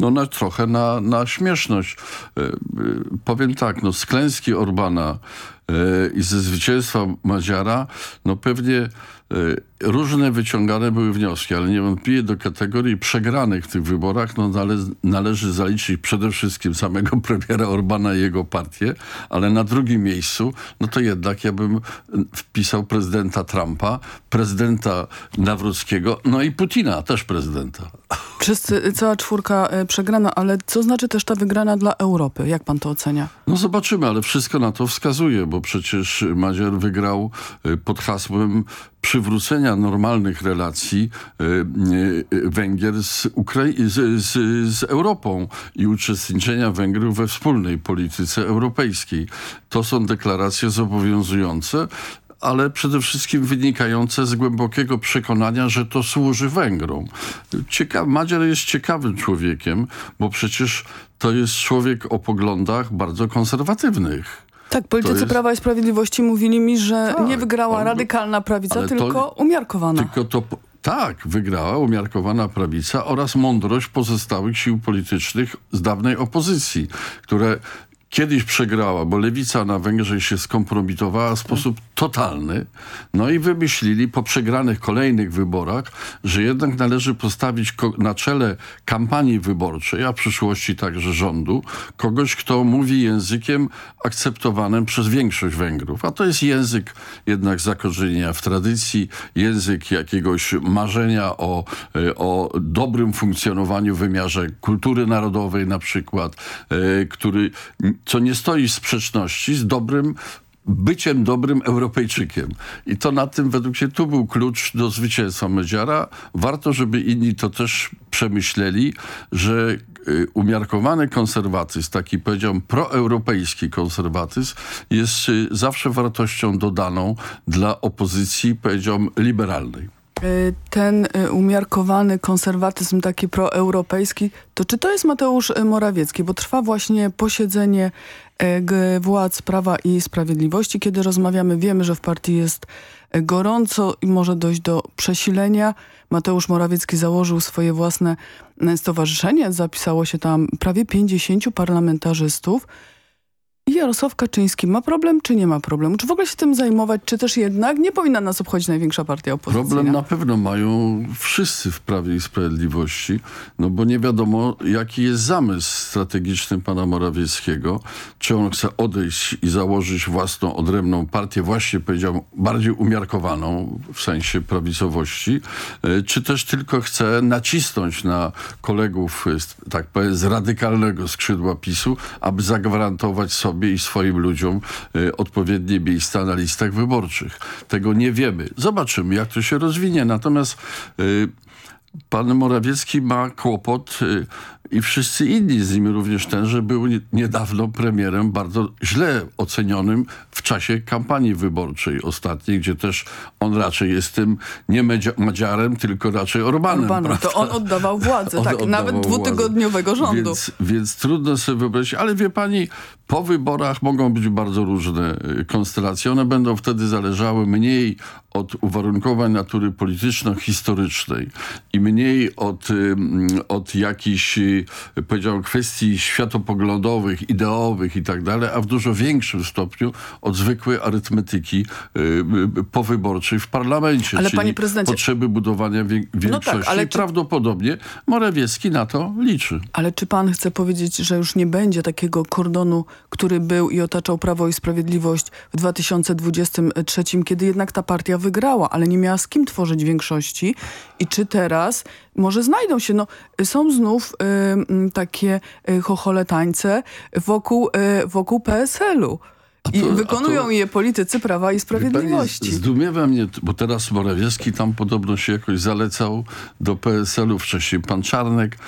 Speaker 41: no na, trochę na, na śmieszność. E, e, powiem tak, no z klęski Orbana e, i ze zwycięstwa Madziara, no pewnie różne wyciągane były wnioski, ale niewątpliwie do kategorii przegranych w tych wyborach no nale, należy zaliczyć przede wszystkim samego premiera Orbana i jego partię, ale na drugim miejscu, no to jednak ja bym wpisał prezydenta Trumpa, prezydenta Nawrockiego, no i Putina, też prezydenta.
Speaker 40: Wszyscy, cała czwórka e, przegrana, ale co znaczy też ta wygrana dla Europy? Jak pan to ocenia?
Speaker 41: No zobaczymy, ale wszystko na to wskazuje, bo przecież Madziar wygrał y, pod hasłem przywrócenia normalnych relacji y, y, Węgier z, Ukrai- z, z, z Europą i uczestniczenia Węgrów we wspólnej polityce europejskiej. To są deklaracje zobowiązujące ale przede wszystkim wynikające z głębokiego przekonania, że to służy Węgrom. Cieka Madziar jest ciekawym człowiekiem, bo przecież to jest człowiek o poglądach bardzo konserwatywnych.
Speaker 40: Tak, politycy
Speaker 41: jest-
Speaker 40: Prawa i Sprawiedliwości mówili mi, że
Speaker 41: Tak,
Speaker 40: nie wygrała
Speaker 41: on-
Speaker 40: radykalna prawica,
Speaker 41: ale to-
Speaker 40: tylko umiarkowana.
Speaker 41: Tylko to tak, wygrała umiarkowana prawica oraz mądrość pozostałych sił politycznych z dawnej opozycji, które kiedyś przegrała, bo lewica na Węgrzech się skompromitowała w sposób totalny. No i wymyślili po przegranych kolejnych wyborach, że jednak należy postawić na czele kampanii wyborczej, a w przyszłości także rządu, kogoś, kto mówi językiem akceptowanym przez większość Węgrów. A to jest język jednak zakorzenienia w tradycji, język jakiegoś marzenia o, e, o dobrym funkcjonowaniu w wymiarze kultury narodowej na przykład, e, który, co nie stoi w sprzeczności z dobrym byciem dobrym Europejczykiem. I to na tym według mnie tu był klucz do zwycięstwa Medziara. Warto, żeby inni to też przemyśleli, że y, umiarkowany konserwatyzm, taki powiedziałbym proeuropejski konserwatyzm jest y, zawsze wartością dodaną dla opozycji, powiedziałbym, liberalnej.
Speaker 40: Y, Ten y, umiarkowany konserwatyzm, taki proeuropejski, to czy to jest Mateusz y, Morawiecki? Bo trwa właśnie posiedzenie władz Prawa i Sprawiedliwości. Kiedy rozmawiamy, wiemy, że w partii jest gorąco i może dojść do przesilenia. Mateusz Morawiecki założył swoje własne stowarzyszenie. Zapisało się tam prawie 50 parlamentarzystów. Jarosław Kaczyński ma problem, czy nie ma problemu? Czy w ogóle się tym zajmować, czy też jednak nie powinna nas obchodzić największa partia opozycyjna?
Speaker 41: Problem na pewno mają wszyscy w Prawie i Sprawiedliwości, no bo nie wiadomo, jaki jest zamysł strategiczny pana Morawieckiego. Czy on chce odejść i założyć własną, odrębną partię, właśnie powiedziałbym, bardziej umiarkowaną w sensie prawicowości, e, czy też tylko chce nacisnąć na kolegów, e, tak powiem, z radykalnego skrzydła PiSu, aby zagwarantować sobie i swoim ludziom e, odpowiednie miejsca na listach wyborczych. Tego nie wiemy. Zobaczymy, jak to się rozwinie. Natomiast y, pan Morawiecki ma kłopot y, i wszyscy inni, z nim również ten, że był nie- niedawno premierem bardzo źle ocenionym w czasie kampanii wyborczej ostatniej, gdzie też on raczej jest tym nie Madziarem, tylko raczej Orbanem.
Speaker 40: Orbanem. To on oddawał władzę,
Speaker 41: On
Speaker 40: tak,
Speaker 41: oddawał
Speaker 40: nawet
Speaker 41: władzę.
Speaker 40: dwutygodniowego rządu.
Speaker 41: Więc, więc trudno sobie wyobrazić, ale wie pani, po wyborach mogą być bardzo różne y, konstelacje. One będą wtedy zależały mniej od uwarunkowań natury polityczno-historycznej i mniej od, od jakichś, y, powiedziałbym, kwestii światopoglądowych, ideowych i tak dalej, a w dużo większym stopniu od zwykłej arytmetyki y, y, powyborczej w parlamencie.
Speaker 40: Ale
Speaker 41: czyli potrzeby budowania wiek-
Speaker 40: No tak,
Speaker 41: większości.
Speaker 40: ale czy-
Speaker 41: prawdopodobnie Morawiecki na to liczy.
Speaker 40: Ale czy pan chce powiedzieć, że już nie będzie takiego kordonu który był i otaczał Prawo i Sprawiedliwość w 2023, kiedy jednak ta partia wygrała, ale nie miała z kim tworzyć większości. I czy teraz może znajdą się, no są znów y, takie y, chochole tańce wokół, y, wokół PSL-u. I
Speaker 41: to-
Speaker 40: wykonują
Speaker 41: to-
Speaker 40: je politycy Prawa i Sprawiedliwości.
Speaker 41: Zdumiewa mnie, bo teraz Morawiecki tam podobno się jakoś zalecał do PSL-u, wcześniej pan Czarnek.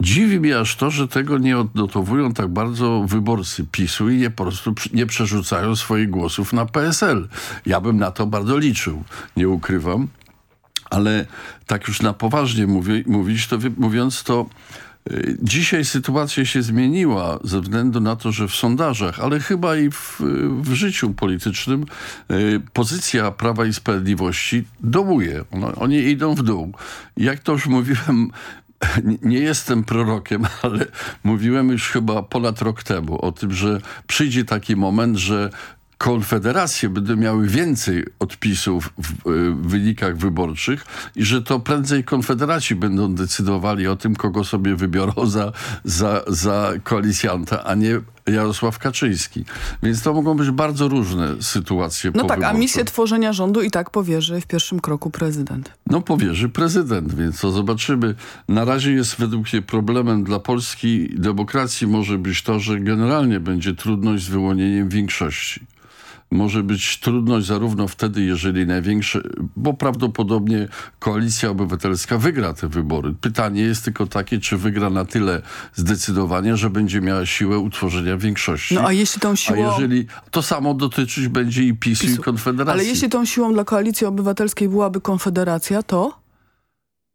Speaker 41: Dziwi mnie aż to, że tego nie odnotowują tak bardzo wyborcy PiSu i nie po prostu nie przerzucają swoich głosów na PSL. Ja bym na to bardzo liczył, nie ukrywam. Ale tak już na poważnie mówię, mówić, to wy- mówiąc to, y, dzisiaj sytuacja się zmieniła ze względu na to, że w sondażach, ale chyba i w, w życiu politycznym y, pozycja Prawa i Sprawiedliwości dołuje. Ono, oni idą w dół. Jak to już mówiłem, nie jestem prorokiem, ale mówiłem już chyba ponad rok temu o tym, że przyjdzie taki moment, że konfederacje będą miały więcej odpisów w, y, w wynikach wyborczych i że to prędzej konfederaci będą decydowali o tym, kogo sobie wybiorą za, za, za koalicjanta, a nie Jarosław Kaczyński. Więc to mogą być bardzo różne sytuacje
Speaker 40: No tak, a misję tworzenia rządu i tak powierzy w pierwszym kroku prezydent.
Speaker 41: No powierzy prezydent, więc to zobaczymy. Na razie jest według mnie problemem dla polskiej demokracji może być to, że generalnie będzie trudność z wyłonieniem większości. Może być trudność zarówno wtedy, jeżeli największe, bo prawdopodobnie koalicja obywatelska wygra te wybory. Pytanie jest tylko takie, czy wygra na tyle zdecydowanie, że będzie miała siłę utworzenia większości.
Speaker 40: No a jeśli tą siłą...
Speaker 41: A jeżeli to samo dotyczyć będzie i PiSu, i Konfederacji.
Speaker 40: Ale jeśli tą siłą dla koalicji obywatelskiej byłaby konfederacja, to?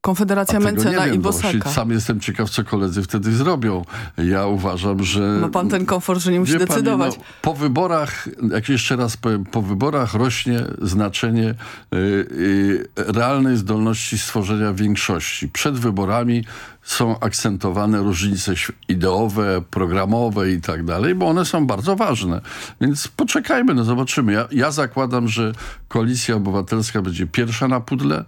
Speaker 40: Konfederacja Mencena i
Speaker 41: właśnie
Speaker 40: Bosaka.
Speaker 41: Sam jestem ciekaw, co koledzy wtedy zrobią. Ja uważam, że...
Speaker 40: Ma pan ten komfort, że nie musi
Speaker 41: Wie pani,
Speaker 40: decydować.
Speaker 41: no, po wyborach, jak jeszcze raz powiem, po wyborach rośnie znaczenie y, y, realnej zdolności stworzenia większości. Przed wyborami są akcentowane różnice ideowe, programowe i tak dalej, bo one są bardzo ważne. Więc poczekajmy, no zobaczymy. Ja, ja zakładam, że Koalicja Obywatelska będzie pierwsza na pudle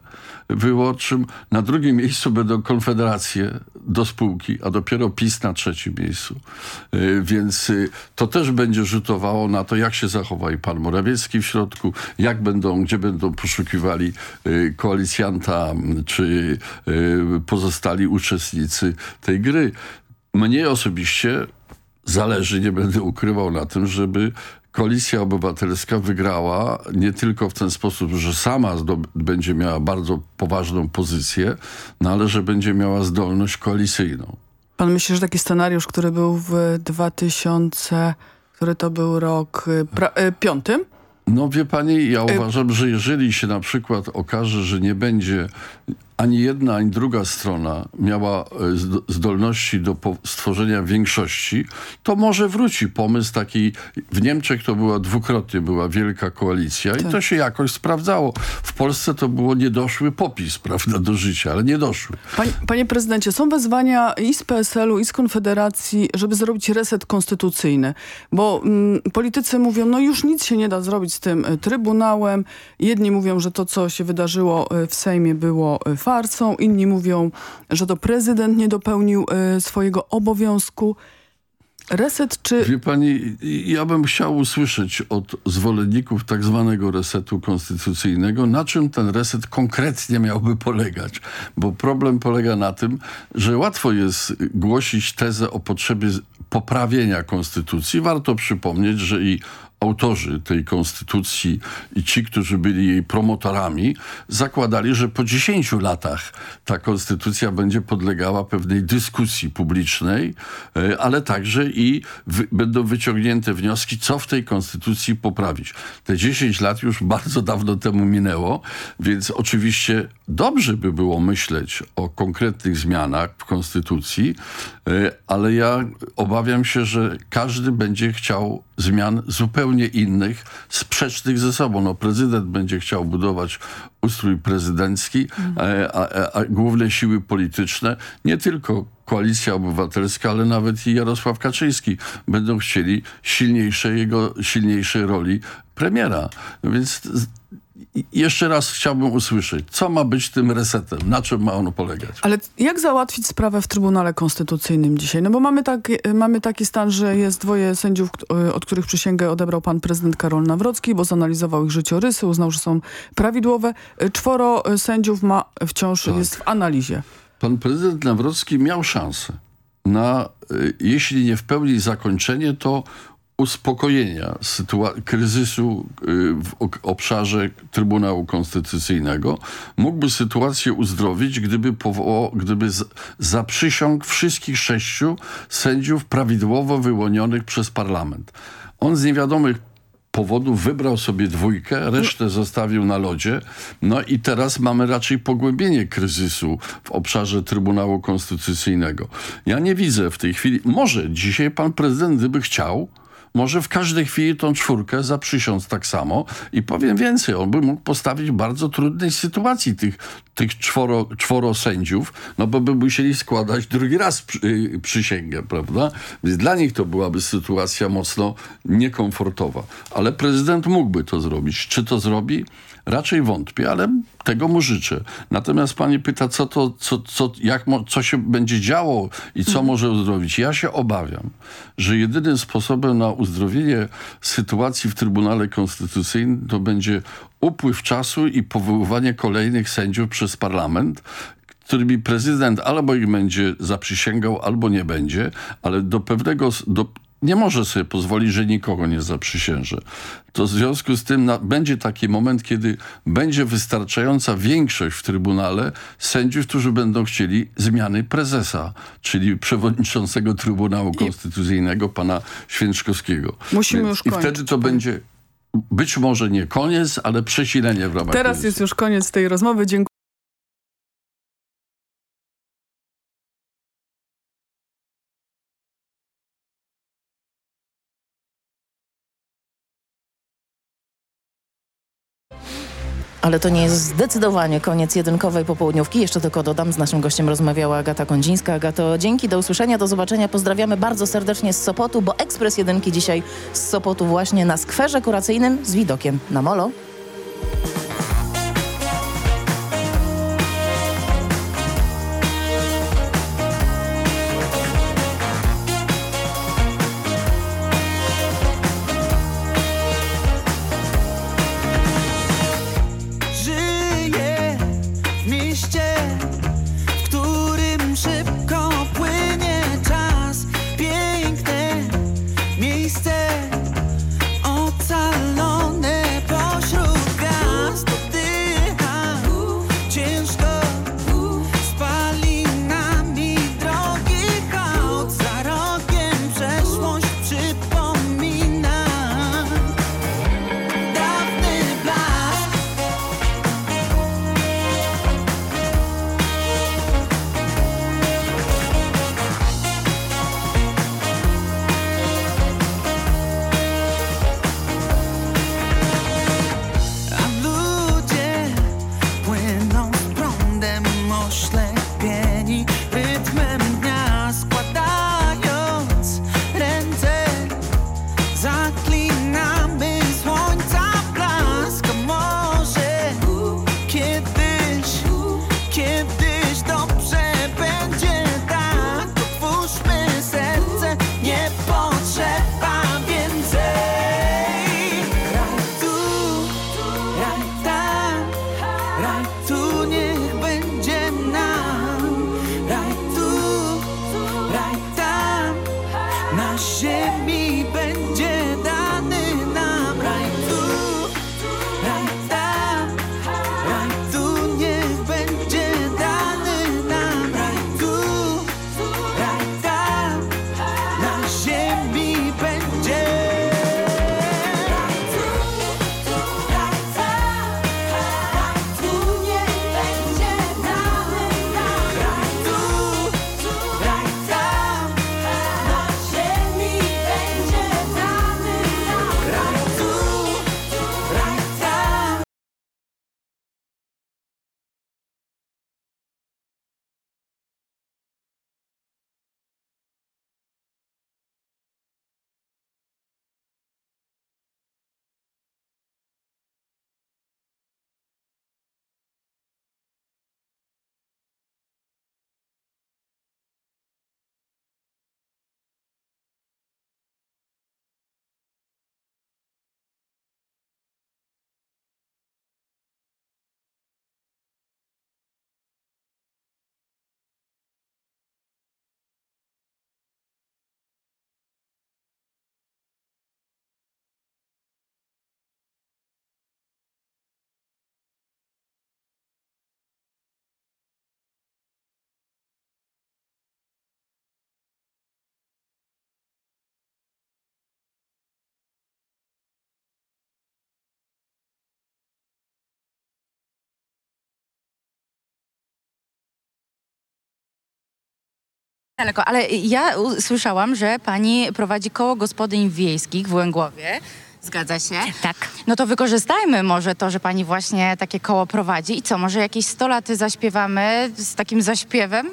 Speaker 41: wyborczym. Na drugim miejscu będą konfederacje do spółki, a dopiero PiS na trzecim miejscu. Y, Więc y, to też będzie rzutowało na to, jak się zachowa i pan Morawiecki w środku, jak będą, gdzie będą poszukiwali y, koalicjanta, czy pozostali uczestnicy tej gry. Mnie osobiście zależy, nie będę ukrywał na tym, żeby Koalicja Obywatelska wygrała nie tylko w ten sposób, że sama będzie miała bardzo poważną pozycję, no ale że będzie miała zdolność koalicyjną.
Speaker 40: Pan myśli, że taki scenariusz, który był w 2000, który to był rok y, pra, y, piątym?
Speaker 41: No wie pani, ja uważam, że jeżeli się na przykład okaże, że nie będzie ani jedna, ani druga strona miała e, zd- zdolności do stworzenia większości, to może wróci pomysł taki, w Niemczech to była dwukrotnie była wielka koalicja i
Speaker 40: Tak.
Speaker 41: to się jakoś sprawdzało. W Polsce to było niedoszły popis, prawda, do życia, ale niedoszły.
Speaker 40: Panie, panie prezydencie, są wezwania i z PSL-u, i z Konfederacji, żeby zrobić reset konstytucyjny. Bo mm, politycy mówią, no już nic się nie da zrobić z tym y, Trybunałem. Jedni mówią, że to, co się wydarzyło y, w Sejmie było Inni mówią, że to prezydent nie dopełnił y, swojego obowiązku. Reset czy...
Speaker 41: Wie pani, ja bym chciał usłyszeć od zwolenników tak zwanego resetu konstytucyjnego, na czym ten reset konkretnie miałby polegać. Bo problem polega na tym, że łatwo jest głosić tezę o potrzebie poprawienia konstytucji. Warto przypomnieć, że i autorzy tej konstytucji i ci, którzy byli jej promotorami, zakładali, że po 10 latach ta konstytucja będzie podlegała pewnej dyskusji publicznej, e, ale także i wy, będą wyciągnięte wnioski, co w tej konstytucji poprawić. Te 10 lat już bardzo dawno temu minęło, więc oczywiście dobrze by było myśleć o konkretnych zmianach w konstytucji, e, ale ja obawiam się, że każdy będzie chciał zmian zupełnie innych, sprzecznych ze sobą. No, prezydent będzie chciał budować ustrój prezydencki, e, a, a, a główne siły polityczne, nie tylko Koalicja Obywatelska, ale nawet i Jarosław Kaczyński będą chcieli silniejszej jego, silniejszej roli premiera. Więc jeszcze raz chciałbym usłyszeć, co ma być tym resetem, na czym ma ono polegać.
Speaker 40: Ale jak załatwić sprawę w Trybunale Konstytucyjnym dzisiaj? No bo mamy, tak, mamy taki stan, że jest dwoje sędziów, od których przysięgę odebrał pan prezydent Karol Nawrocki, bo zanalizował ich życiorysy, uznał, że są prawidłowe. Czworo sędziów ma wciąż tak. jest w analizie.
Speaker 41: Pan prezydent Nawrocki miał szansę na, jeśli nie w pełni zakończenie, to uspokojenia kryzysu y, w obszarze Trybunału Konstytucyjnego mógłby sytuację uzdrowić, gdyby, gdyby zaprzysiągł wszystkich sześciu sędziów prawidłowo wyłonionych przez parlament. On z niewiadomych powodów wybrał sobie dwójkę, resztę zostawił na lodzie. No i teraz mamy raczej pogłębienie kryzysu w obszarze Trybunału Konstytucyjnego. Ja nie widzę w tej chwili, może dzisiaj pan prezydent, gdyby chciał, może w każdej chwili tą czwórkę zaprzysiąc tak samo i powiem więcej, on by mógł postawić w bardzo trudnej sytuacji tych, tych czworo, czworo sędziów, no bo by musieli składać drugi raz przy, y, przysięgę, prawda? Więc dla nich to byłaby sytuacja mocno niekomfortowa. Ale prezydent mógłby to zrobić. Czy to zrobi? Raczej wątpię, ale tego mu życzę. Natomiast pani pyta, co to, co, co, jak, co się będzie działo i co mhm. może uzdrowić. Ja się obawiam, że jedynym sposobem na uzdrowienie sytuacji w Trybunale Konstytucyjnym to będzie upływ czasu i powoływanie kolejnych sędziów przez parlament, którymi prezydent albo ich będzie zaprzysięgał, albo nie będzie, ale do pewnego, do, nie może sobie pozwolić, że nikogo nie zaprzysięży. To w związku z tym na, będzie taki moment, kiedy będzie wystarczająca większość w Trybunale sędziów, którzy będą chcieli zmiany prezesa, czyli przewodniczącego Trybunału Konstytucyjnego, pana Święczkowskiego.
Speaker 40: Musimy Więc, już
Speaker 41: kończyć. I wtedy to będzie być może nie koniec, ale przesilenie w ramach
Speaker 40: Teraz kryzysu. jest już koniec tej rozmowy. Dziękuję.
Speaker 26: Ale to nie jest zdecydowanie koniec jedynkowej popołudniówki. Jeszcze tylko dodam, z naszym gościem rozmawiała Agata Kondzińska. Agato, dzięki, do usłyszenia, do zobaczenia. Pozdrawiamy bardzo serdecznie z Sopotu, bo Ekspres Jedynki dzisiaj z Sopotu właśnie na skwerze kuracyjnym z widokiem na molo.
Speaker 30: Daleko, ale ja słyszałam, że pani prowadzi koło gospodyń wiejskich w Łęgłowie. Zgadza się?
Speaker 42: Tak.
Speaker 30: No to wykorzystajmy może to, że pani właśnie takie koło prowadzi. I co, może jakieś 100 lat zaśpiewamy z takim zaśpiewem?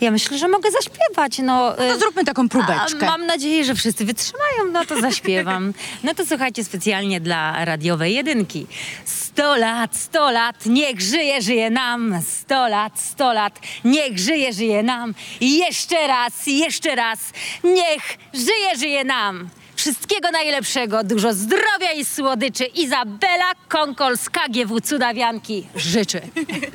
Speaker 42: Ja myślę, że mogę zaśpiewać. No,
Speaker 30: No to zróbmy taką próbeczkę.
Speaker 42: A mam nadzieję, że wszyscy wytrzymają, no to zaśpiewam. No to słuchajcie, specjalnie dla radiowej jedynki. 100 lat, 100 lat, niech żyje, żyje nam. 100 lat, 100 lat, niech żyje, żyje nam. I jeszcze raz, i jeszcze raz, niech żyje, żyje nam. Wszystkiego najlepszego, dużo zdrowia i słodyczy. Izabela Konkol z KGW Cudawianki życzy.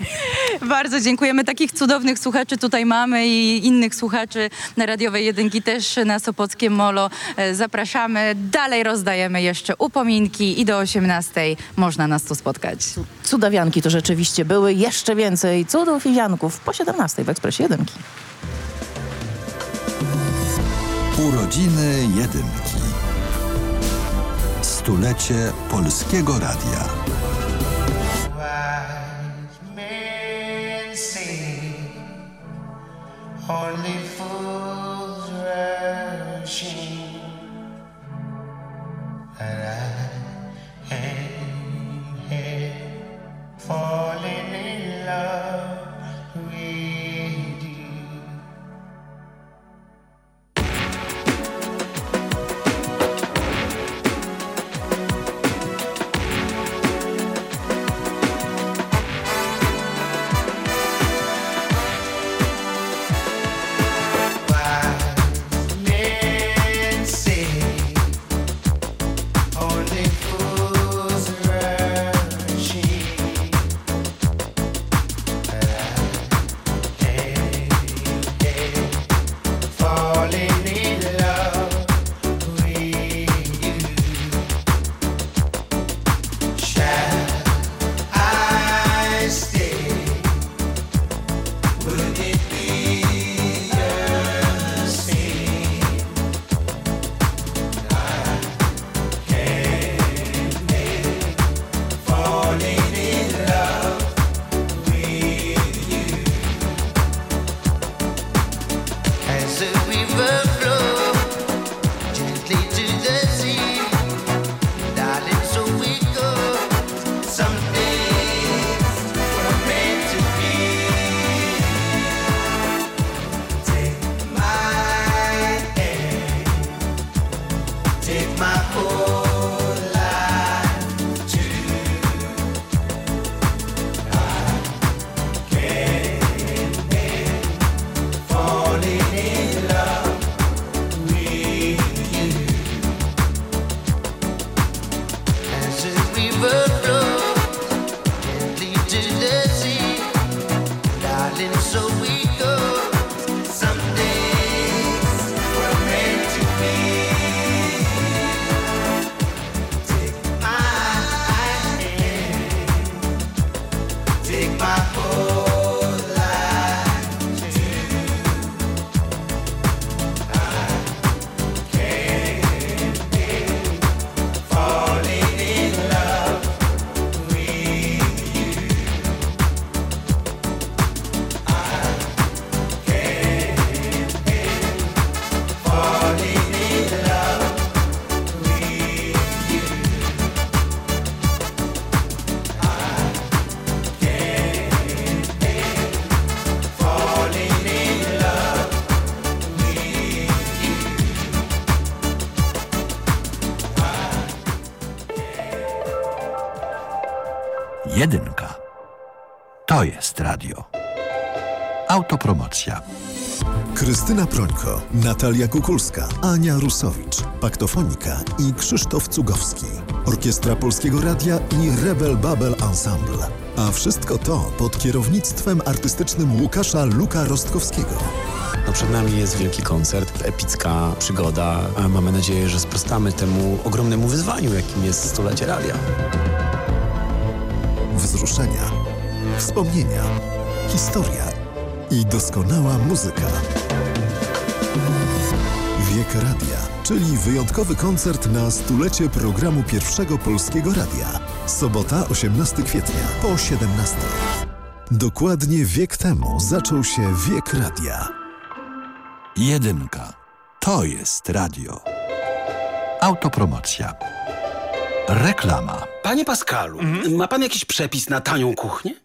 Speaker 30: Bardzo dziękujemy. Takich cudownych słuchaczy tutaj mamy i innych słuchaczy na radiowej jedynki też na Sopockie Molo. E, Zapraszamy. Dalej rozdajemy jeszcze upominki i do 18 można nas tu spotkać.
Speaker 26: Cudawianki to rzeczywiście były. Jeszcze więcej cudów i wianków po 17 w Ekspresie Jedynki.
Speaker 9: Urodziny Jedynki. Stulecie Polskiego Radia.
Speaker 34: only
Speaker 15: Krystyna Prońko, Natalia Kukulska, Ania Rusowicz, Paktofonika i Krzysztof Cugowski. Orkiestra Polskiego Radia i Rebel Babel Ensemble. A wszystko to pod kierownictwem artystycznym Łukasza Luka Rostkowskiego.
Speaker 43: No przed nami jest wielki koncert, epicka przygoda. a Mamy nadzieję, że sprostamy temu ogromnemu wyzwaniu, jakim jest stulecie radia.
Speaker 15: Wzruszenia, wspomnienia, historia i doskonała muzyka. Wiek Radia, czyli wyjątkowy koncert na stulecie programu Pierwszego Polskiego Radia. Sobota, 18 kwietnia, po 17. Dokładnie wiek temu zaczął się Wiek Radia.
Speaker 9: Jedynka. To jest radio. Autopromocja. Reklama.
Speaker 44: Panie Pascalu, ma pan jakiś przepis na tanią kuchnię?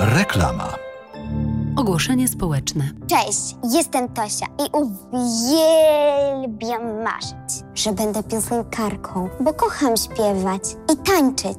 Speaker 9: Reklama.
Speaker 17: Ogłoszenie społeczne.
Speaker 45: Cześć, jestem Tosia i uwielbiam marzyć, że będę piosenkarką, bo kocham śpiewać i tańczyć.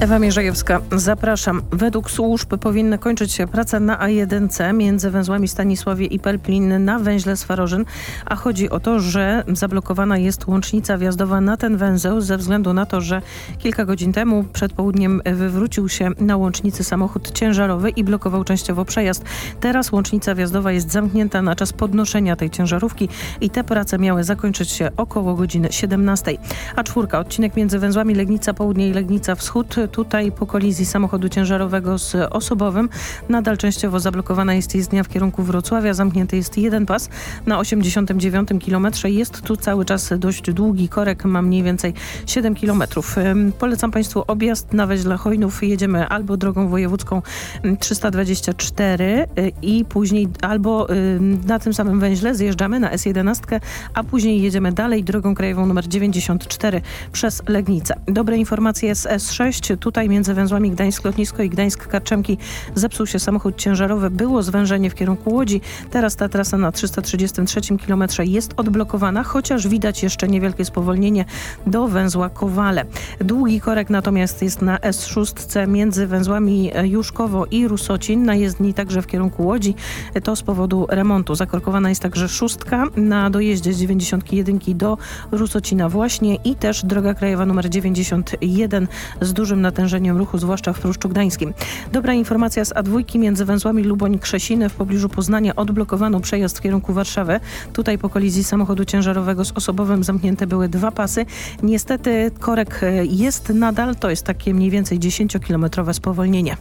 Speaker 46: Ewa Mierzejewska, zapraszam. Według służb powinny kończyć się prace na A1C między węzłami Stanisławie i Pelplin na węźle Swarożyn, a chodzi o to, że zablokowana jest łącznica wjazdowa na ten węzeł ze względu na to, że kilka godzin temu przed południem wywrócił się na łącznicy samochód ciężarowy i blokował częściowo przejazd. Teraz łącznica wjazdowa jest zamknięta na czas podnoszenia tej ciężarówki i te prace miały zakończyć się około godziny 17. A czwórka, odcinek między węzłami Legnica Południe i Legnica Wschód, tutaj po kolizji samochodu ciężarowego z osobowym. Nadal częściowo zablokowana jest jezdnia w kierunku Wrocławia. Zamknięty jest jeden pas na 89 km. Jest tu cały czas dość długi korek, ma mniej więcej 7 km. Polecam Państwu objazd na Weźle Chojnów. Jedziemy albo drogą wojewódzką 324 i później albo na tym samym węźle zjeżdżamy na S11, a później jedziemy dalej drogą krajową nr 94 przez Legnicę. Dobre informacje z S6. Tutaj między węzłami Gdańsk-Lotnisko i Gdańsk-Karczemki zepsuł się samochód ciężarowy. Było zwężenie w kierunku Łodzi. Teraz ta trasa na 333 km jest odblokowana, chociaż widać jeszcze niewielkie spowolnienie do węzła Kowale. Długi korek natomiast jest na S6 między węzłami Juszkowo i Rusocin. Na jezdni także w kierunku Łodzi. To z powodu remontu. Zakorkowana jest także szóstka na dojeździe z 91 do Rusocina właśnie i też droga krajowa numer 91 z dużym natężeniem ruchu, zwłaszcza w Pruszczu Gdańskim. Dobra informacja z A2 między węzłami Luboń-Krzesiny w pobliżu Poznania odblokowano przejazd w kierunku Warszawy. Tutaj po kolizji samochodu ciężarowego z osobowym zamknięte były dwa pasy. Niestety korek e, jest nadal, to jest takie mniej więcej 10-kilometrowe spowolnienie.